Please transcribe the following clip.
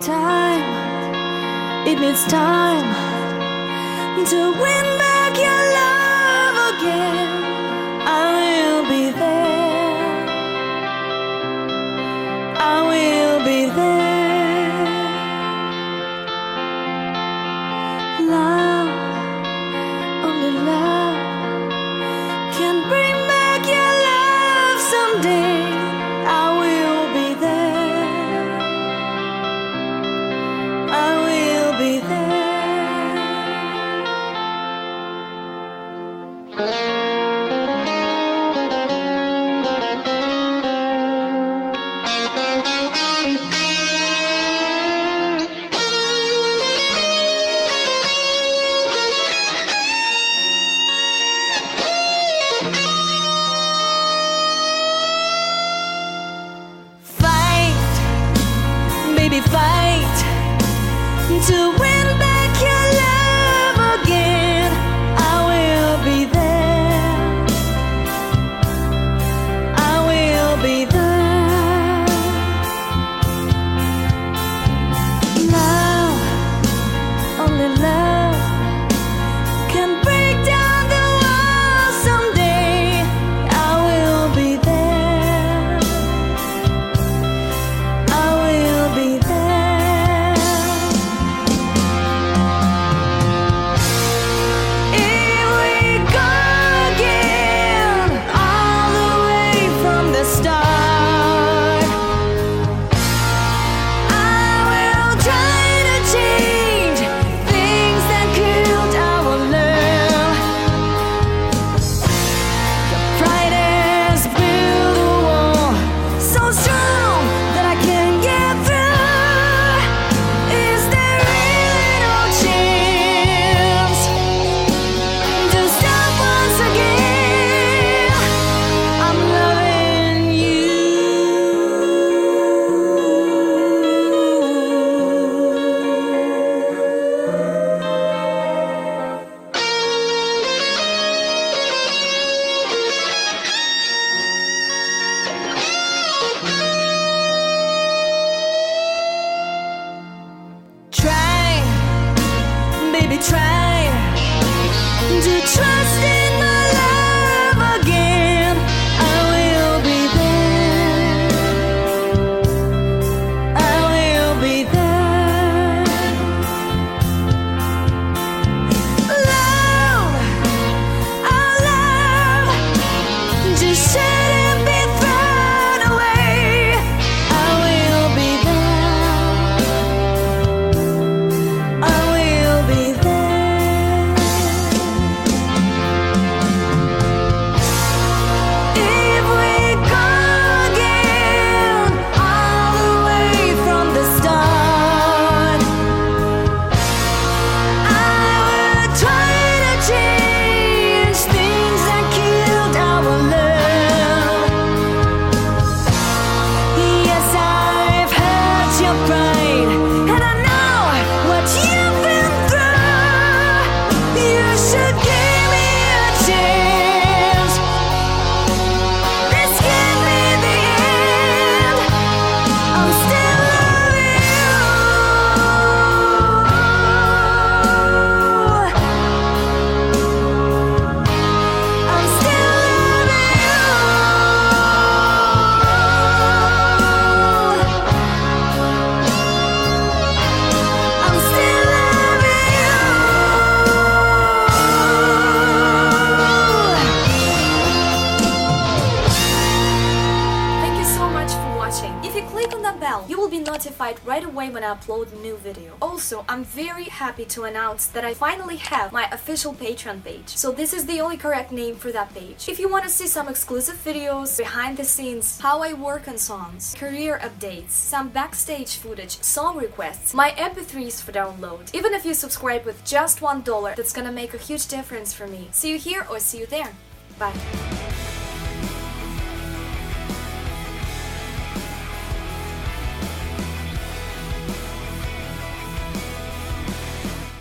Time, it needs time to win back your love again. I will be there. I will be there. Love, Fight, baby, try to trust in hurt If you click on that bell, you will be notified right away when I upload a new video. Also, I'm very happy to announce that I finally have my official Patreon page. So this is the only correct name for that page. If you want to see some exclusive videos, behind the scenes, how I work on songs, career updates, some backstage footage, song requests, my MP3s for download. Even if you subscribe with just one dollar, that's gonna make a huge difference for me. See you here or see you there. Bye.